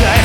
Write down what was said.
last